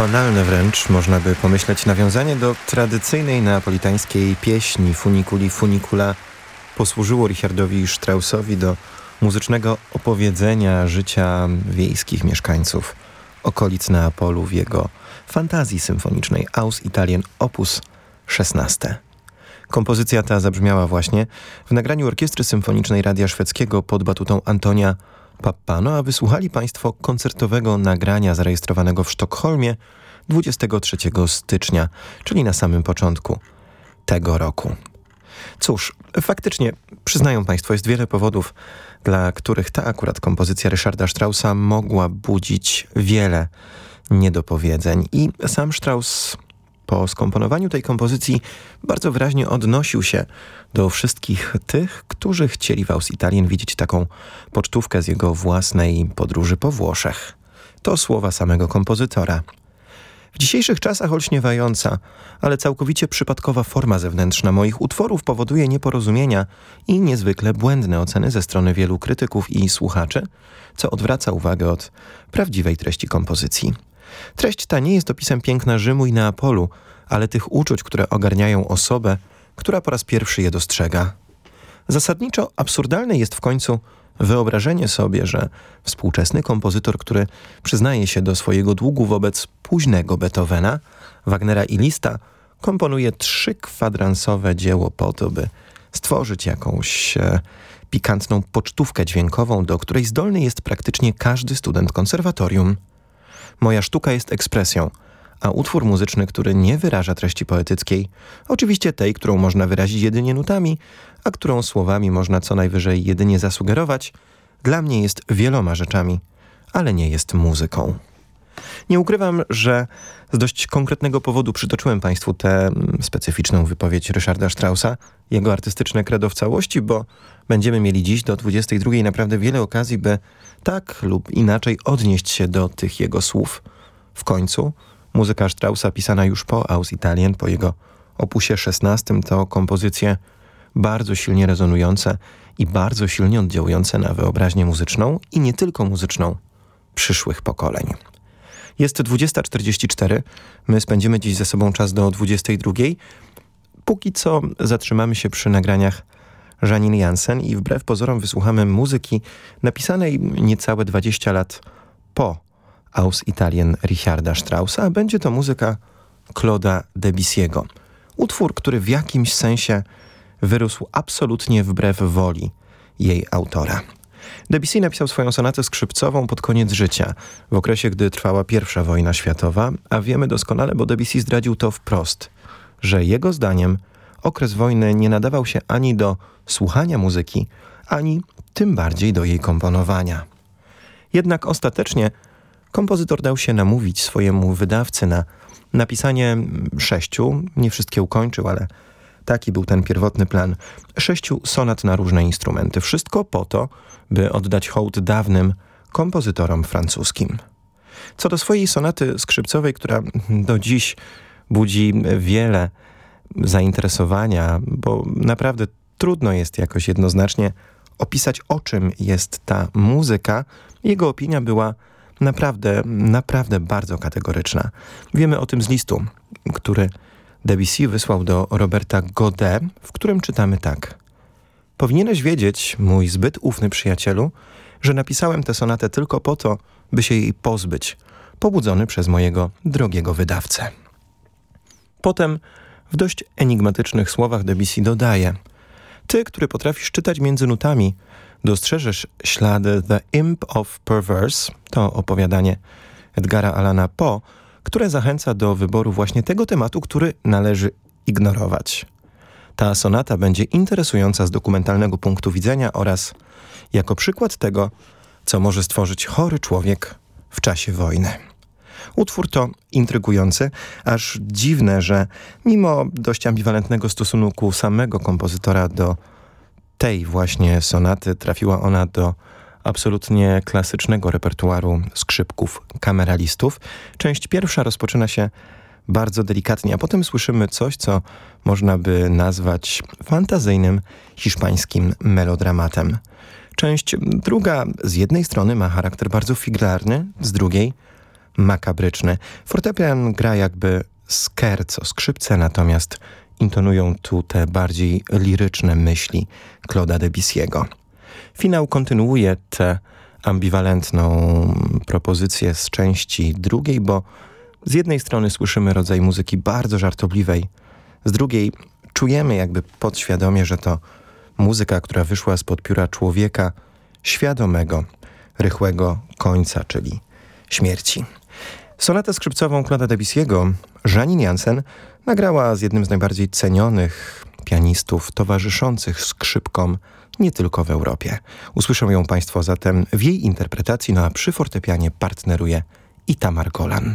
Banalne wręcz, można by pomyśleć, nawiązanie do tradycyjnej neapolitańskiej pieśni Funiculi Funicula posłużyło Richardowi Straussowi do muzycznego opowiedzenia życia wiejskich mieszkańców okolic Neapolu w jego fantazji symfonicznej Aus Italien Opus 16. Kompozycja ta zabrzmiała właśnie w nagraniu Orkiestry Symfonicznej Radia Szwedzkiego pod batutą Antonia Pappano, a wysłuchali Państwo koncertowego nagrania zarejestrowanego w Sztokholmie 23 stycznia, czyli na samym początku tego roku. Cóż, faktycznie, przyznają Państwo, jest wiele powodów, dla których ta akurat kompozycja Ryszarda Straussa mogła budzić wiele niedopowiedzeń. I sam Strauss po skomponowaniu tej kompozycji bardzo wyraźnie odnosił się do wszystkich tych, którzy chcieli w Italien widzieć taką pocztówkę z jego własnej podróży po Włoszech. To słowa samego kompozytora. W dzisiejszych czasach olśniewająca, ale całkowicie przypadkowa forma zewnętrzna moich utworów powoduje nieporozumienia i niezwykle błędne oceny ze strony wielu krytyków i słuchaczy, co odwraca uwagę od prawdziwej treści kompozycji. Treść ta nie jest opisem piękna Rzymu i Neapolu, ale tych uczuć, które ogarniają osobę, która po raz pierwszy je dostrzega. Zasadniczo absurdalne jest w końcu wyobrażenie sobie, że współczesny kompozytor, który przyznaje się do swojego długu wobec późnego Beethovena, Wagnera i Lista, komponuje trzy kwadransowe dzieło po to, by stworzyć jakąś e, pikantną pocztówkę dźwiękową, do której zdolny jest praktycznie każdy student konserwatorium. Moja sztuka jest ekspresją, a utwór muzyczny, który nie wyraża treści poetyckiej, oczywiście tej, którą można wyrazić jedynie nutami, a którą słowami można co najwyżej jedynie zasugerować, dla mnie jest wieloma rzeczami, ale nie jest muzyką. Nie ukrywam, że z dość konkretnego powodu przytoczyłem Państwu tę mm, specyficzną wypowiedź Ryszarda Straussa, jego artystyczne credo w całości, bo będziemy mieli dziś do 22 naprawdę wiele okazji, by tak lub inaczej odnieść się do tych jego słów. W końcu muzyka Straussa pisana już po Aus Italien, po jego opusie 16 to kompozycje bardzo silnie rezonujące i bardzo silnie oddziałujące na wyobraźnię muzyczną i nie tylko muzyczną przyszłych pokoleń. Jest 20.44, my spędzimy dziś ze sobą czas do 22.00. Póki co zatrzymamy się przy nagraniach Janine Jansen i wbrew pozorom wysłuchamy muzyki napisanej niecałe 20 lat po Aus Italien Richarda Straussa, a będzie to muzyka Claude'a Debussy'ego. Utwór, który w jakimś sensie wyrósł absolutnie wbrew woli jej autora. Debussy napisał swoją sonatę skrzypcową pod koniec życia, w okresie, gdy trwała I wojna światowa, a wiemy doskonale, bo Debussy zdradził to wprost, że jego zdaniem okres wojny nie nadawał się ani do słuchania muzyki, ani tym bardziej do jej komponowania. Jednak ostatecznie kompozytor dał się namówić swojemu wydawcy na napisanie sześciu, nie wszystkie ukończył, ale taki był ten pierwotny plan, sześciu sonat na różne instrumenty. Wszystko po to, by oddać hołd dawnym kompozytorom francuskim. Co do swojej sonaty skrzypcowej, która do dziś budzi wiele zainteresowania, bo naprawdę trudno jest jakoś jednoznacznie opisać, o czym jest ta muzyka. Jego opinia była naprawdę, naprawdę bardzo kategoryczna. Wiemy o tym z listu, który Debussy wysłał do Roberta Godet, w którym czytamy tak. Powinieneś wiedzieć, mój zbyt ufny przyjacielu, że napisałem tę sonatę tylko po to, by się jej pozbyć, pobudzony przez mojego drogiego wydawcę. Potem w dość enigmatycznych słowach Debussy dodaje Ty, który potrafisz czytać między nutami, dostrzeżesz ślady The Imp of Perverse, to opowiadanie Edgara Alana Poe, które zachęca do wyboru właśnie tego tematu, który należy ignorować. Ta sonata będzie interesująca z dokumentalnego punktu widzenia oraz jako przykład tego, co może stworzyć chory człowiek w czasie wojny. Utwór to intrygujący, aż dziwne, że mimo dość ambiwalentnego stosunku samego kompozytora do tej właśnie sonaty trafiła ona do absolutnie klasycznego repertuaru skrzypków kameralistów. Część pierwsza rozpoczyna się bardzo delikatnie, a potem słyszymy coś, co można by nazwać fantazyjnym hiszpańskim melodramatem. Część druga z jednej strony ma charakter bardzo figlarny, z drugiej makabryczny. Fortepian gra jakby skerco, skrzypce natomiast intonują tu te bardziej liryczne myśli Claude'a Debussy'ego. Finał kontynuuje tę ambiwalentną propozycję z części drugiej, bo z jednej strony słyszymy rodzaj muzyki bardzo żartobliwej, z drugiej czujemy jakby podświadomie, że to muzyka, która wyszła spod pióra człowieka świadomego, rychłego końca, czyli śmierci. Sonatę skrzypcową Claude'a Debussy'ego Janine Jansen nagrała z jednym z najbardziej cenionych pianistów towarzyszących skrzypkom nie tylko w Europie. Usłyszą ją Państwo zatem w jej interpretacji, no a przy fortepianie partneruje Itamar Golan.